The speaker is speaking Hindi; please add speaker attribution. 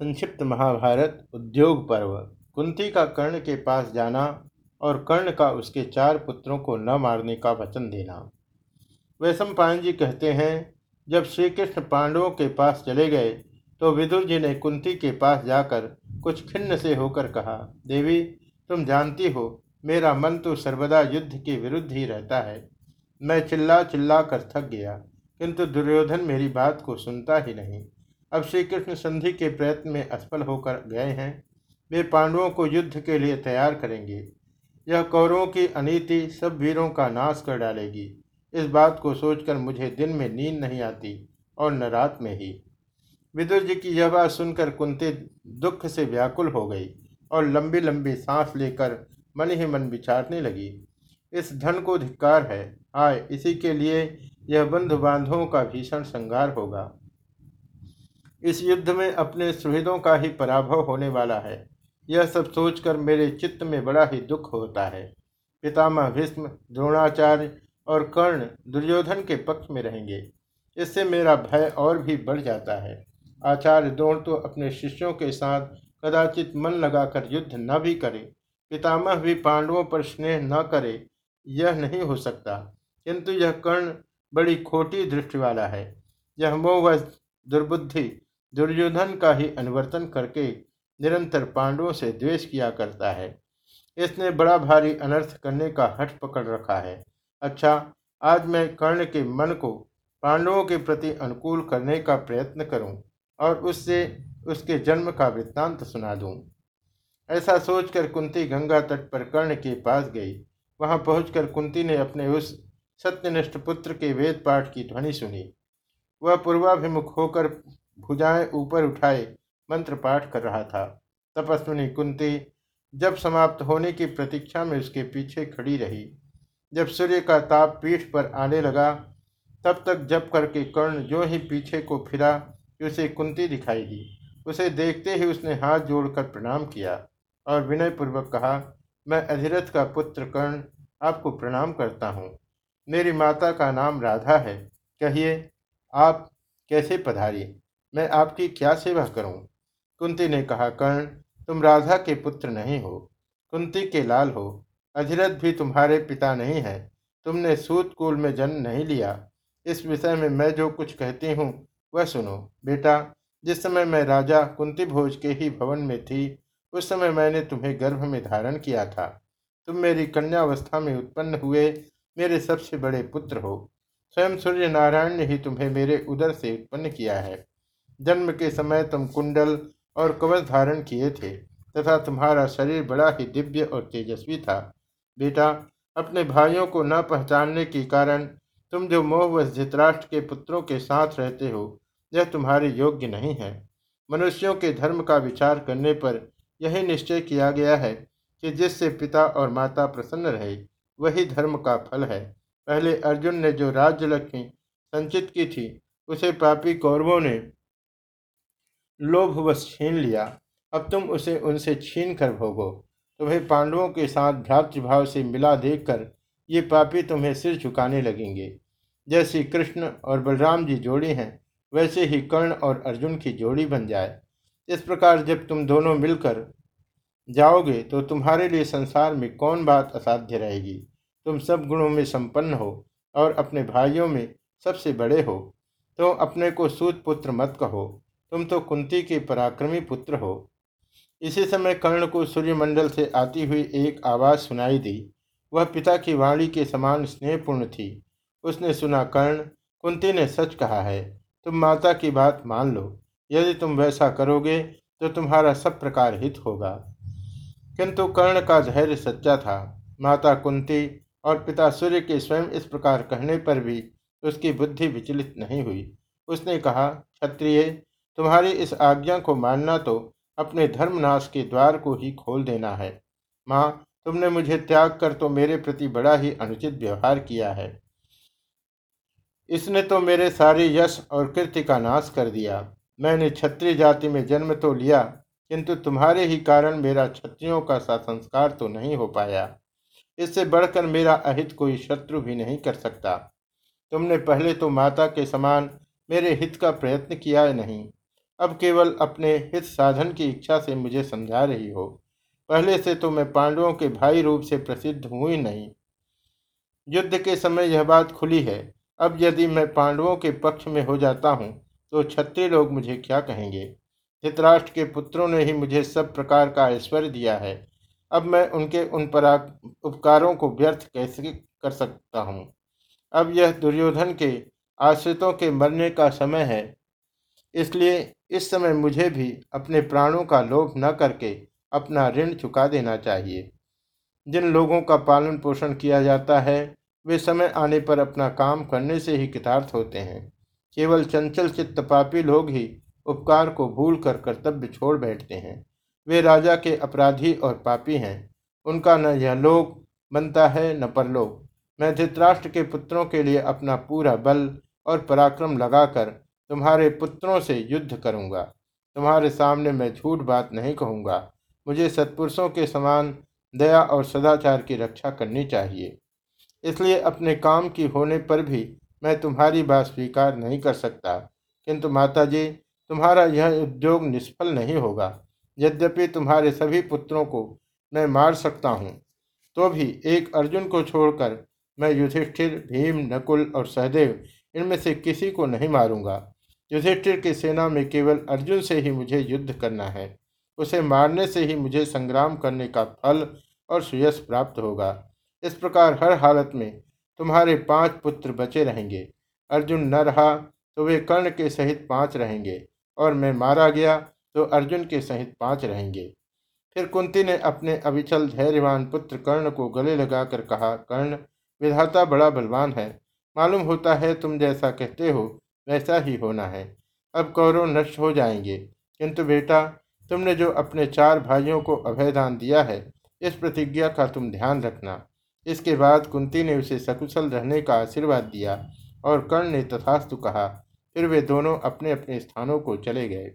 Speaker 1: संक्षिप्त महाभारत उद्योग पर्व। कुंती का कर्ण के पास जाना और कर्ण का उसके चार पुत्रों को न मारने का वचन देना। वैशम पायन जी कहते हैं, जब श्री कृष्ण पांडवों के पास चले गए तो विदुर जी ने कुंती के पास जाकर कुछ खिन्न से होकर कहा, देवी, तुम जानती हो, मेरा मन तो सर्वदा युद्ध के विरुद्ध ही रहता है। मैं चिल्ला चिल्ला कर थक गया, किंतु दुर्योधन मेरी बात को सुनता ही नहीं। अब श्री कृष्ण संधि के प्रयत्न में असफल होकर गए हैं। वे पांडवों को युद्ध के लिए तैयार करेंगे। यह कौरवों की अनीति सब वीरों का नाश कर डालेगी। इस बात को सोचकर मुझे दिन में नींद नहीं आती और न रात में ही। विदुर जी की यह बात सुनकर कुंती दुख से व्याकुल हो गई और लंबी लंबी सांस लेकर मन ही मन विचारने लगी। इस धन को धिक्कार है। आय, इसी के लिए यह बंधु बांधवों का भीषण संगार होगा। इस युद्ध में अपने सुहृदों का ही पराभव होने वाला है। यह सब सोचकर मेरे चित्त में बड़ा ही दुख होता है। पितामह भीष्म, द्रोणाचार्य और कर्ण दुर्योधन के पक्ष में रहेंगे। इससे मेरा भय और भी बढ़ जाता है। आचार्य द्रोण तो अपने शिष्यों के साथ कदाचित मन लगाकर युद्ध न भी करे। पितामह भी पांडवों पर स्नेह न करे, यह नहीं हो सकता। किंतु यह कर्ण बड़ी खोटी दृष्टि वाला है। यह मोह दुर्बुद्धि दुर्योधन का ही अनुवर्तन करके निरंतर पांडवों से द्वेष किया करता है। इसने बड़ा भारी अनर्थ करने का हट पकड़ रखा है। अच्छा आज मैं कर्ण के मन को पांडवों के प्रति अनुकूल करने का प्रयत्न करूँ और उससे उसके जन्म का वृत्तांत सुना दूँ। ऐसा सोचकर कुंती गंगा तट पर कर्ण के पास गई। वहाँ पहुंचकर कुंती ने अपने उस सत्यनिष्ठ पुत्र के वेद पाठ की ध्वनि सुनी। वह पूर्वाभिमुख होकर भुजाएँ ऊपर उठाए, मंत्र पाठ कर रहा था। तपस्विनी कुंती जब समाप्त होने की प्रतीक्षा में उसके पीछे खड़ी रही। जब सूर्य का ताप पीठ पर आने लगा, तब तक जब करके कर्ण जो ही पीछे को फिरा, उसे कुंती दिखाई दी। उसे देखते ही उसने हाथ जोड़कर प्रणाम किया और विनय पूर्वक कहा, मैं अधिरथ का पुत्र कर्ण आपको प्रणाम करता हूँ। मेरी माता का नाम राधा है। कहिए, आप कैसे पधारी? मैं आपकी क्या सेवा करूँ? कुंती ने कहा, कर्ण, तुम राधा के पुत्र नहीं हो, कुंती के लाल हो अधिरथ भी तुम्हारे पिता नहीं है, तुमने सूत कुल में जन्म नहीं लिया। इस विषय में मैं जो कुछ कहती हूँ, वह सुनो, बेटा, जिस समय मैं राजा कुंती भोज के ही भवन में थी, उस समय मैंने तुम्हें गर्भ में धारण किया था। तुम मेरी कन्यावस्था में उत्पन्न हुए मेरे सबसे बड़े पुत्र हो। स्वयं सूर्य नारायण ने ही तुम्हें मेरे उदर से उत्पन्न किया है। जन्म के समय तुम कुंडल और कवच धारण किए थे, तथा तुम्हारा शरीर बड़ा ही दिव्य और तेजस्वी था। बेटा, अपने भाइयों को न पहचानने के कारण तुम जो मोहवश धृतराष्ट्र के पुत्रों के साथ रहते हो, यह तुम्हारे योग्य नहीं है। मनुष्यों के धर्म का विचार करने पर यही निश्चय किया गया है कि जिससे पिता और माता प्रसन्न रहे, वही धर्म का फल है। पहले अर्जुन ने जो राज्य लक्ष्मी संचित की थी, उसे पापी कौरवों ने लोभवश छीन लिया। अब तुम उसे उनसे छीन कर भोगो। तुम्हें पांडवों के साथ भ्रातृभाव से मिला देखकर ये पापी तुम्हें सिर झुकाने लगेंगे। जैसी कृष्ण और बलराम जी जोड़ी हैं, वैसे ही कर्ण और अर्जुन की जोड़ी बन जाए। इस प्रकार जब तुम दोनों मिलकर जाओगे तो तुम्हारे लिए संसार में कौन बात असाध्य रहेगी? तुम सब गुणों में संपन्न हो और अपने भाइयों में सबसे बड़े हो। तो अपने को सूत पुत्र मत कहो। तुम तो कुंती के पराक्रमी पुत्र हो। इसी समय कर्ण को सूर्यमंडल से आती हुई एक आवाज़ सुनाई दी। वह पिता की वाणी के समान स्नेहपूर्ण थी। उसने सुना, कर्ण, कुंती ने सच कहा है। तुम माता की बात मान लो। यदि तुम वैसा करोगे तो तुम्हारा सब प्रकार हित होगा। किंतु कर्ण का धैर्य सच्चा था। माता कुंती और पिता सूर्य के स्वयं इस प्रकार कहने पर भी उसकी बुद्धि विचलित नहीं हुई। उसने कहा, क्षत्रिय तुम्हारी इस आज्ञा को मानना तो अपने धर्मनाश के द्वार को ही खोल देना है। माँ, तुमने मुझे त्याग कर तो मेरे प्रति बड़ा ही अनुचित व्यवहार किया है। इसने तो मेरे सारे यश और कीर्ति का नाश कर दिया। मैंने क्षत्रिय जाति में जन्म तो लिया, किंतु तुम्हारे ही कारण मेरा क्षत्रियों का सा संस्कार तो नहीं हो पाया। इससे बढ़कर मेरा अहित कोई शत्रु भी नहीं कर सकता। तुमने पहले तो माता के समान मेरे हित का प्रयत्न किया नहीं अब केवल अपने हित साधन की इच्छा से मुझे समझा रही हो। पहले से तो मैं पांडवों के भाई रूप से प्रसिद्ध हूँ ही नहीं। युद्ध के समय यह बात खुली है। अब यदि मैं पांडवों के पक्ष में हो जाता हूँ तो क्षत्रिय लोग मुझे क्या कहेंगे? धृतराष्ट्र के पुत्रों ने ही मुझे सब प्रकार का ऐश्वर्य दिया है। अब मैं उनके उन पराग उपकारों को व्यर्थ कैसे कर सकता हूँ? अब यह दुर्योधन के आश्रितों के मरने का समय है, इसलिए इस समय मुझे भी अपने प्राणों का लोभ न करके अपना ऋण चुका देना चाहिए। जिन लोगों का पालन पोषण किया जाता है, वे समय आने पर अपना काम करने से ही कृतार्थ होते हैं। केवल चंचल चित्त पापी लोग ही उपकार को भूल कर कर्तव्य छोड़ बैठते हैं। वे राजा के अपराधी और पापी हैं। उनका न यह लोक बनता है, न परलोक मैं धृतराष्ट्र के पुत्रों के लिए अपना पूरा बल और पराक्रम लगाकर तुम्हारे पुत्रों से युद्ध करूँगा। तुम्हारे सामने मैं झूठ बात नहीं कहूँगा। मुझे सत्पुरुषों के समान दया और सदाचार की रक्षा करनी चाहिए। इसलिए अपने काम की होने पर भी मैं तुम्हारी बात स्वीकार नहीं कर सकता। किंतु माताजी, तुम्हारा यह उद्योग निष्फल नहीं होगा। यद्यपि तुम्हारे सभी पुत्रों को मैं मार सकता हूँ तो भी एक अर्जुन को छोड़कर मैं युधिष्ठिर, भीम, नकुल और सहदेव इनमें से किसी को नहीं मारूँगा। युधिष्ठिर की सेना में केवल अर्जुन से ही मुझे युद्ध करना है। उसे मारने से ही मुझे संग्राम करने का फल और सुयश प्राप्त होगा। इस प्रकार हर हालत में तुम्हारे पाँच पुत्र बचे रहेंगे। अर्जुन न रहा तो वे कर्ण के सहित पाँच रहेंगे और मैं मारा गया तो अर्जुन के सहित पाँच रहेंगे। फिर कुंती ने अपने अविचल धैर्यवान पुत्र कर्ण को गले लगाकर कहा, कर्ण, विधाता बड़ा बलवान है। मालूम होता है तुम जैसा कहते हो वैसा ही होना है। अब कौरव नष्ट हो जाएँगे। किंतु बेटा, तुमने जो अपने चार भाइयों को अभयदान दिया है, इस प्रतिज्ञा का तुम ध्यान रखना। इसके बाद कुंती ने उसे सकुशल रहने का आशीर्वाद दिया और कर्ण ने तथास्तु कहा, फिर वे दोनों अपने अपने स्थानों को चले गए।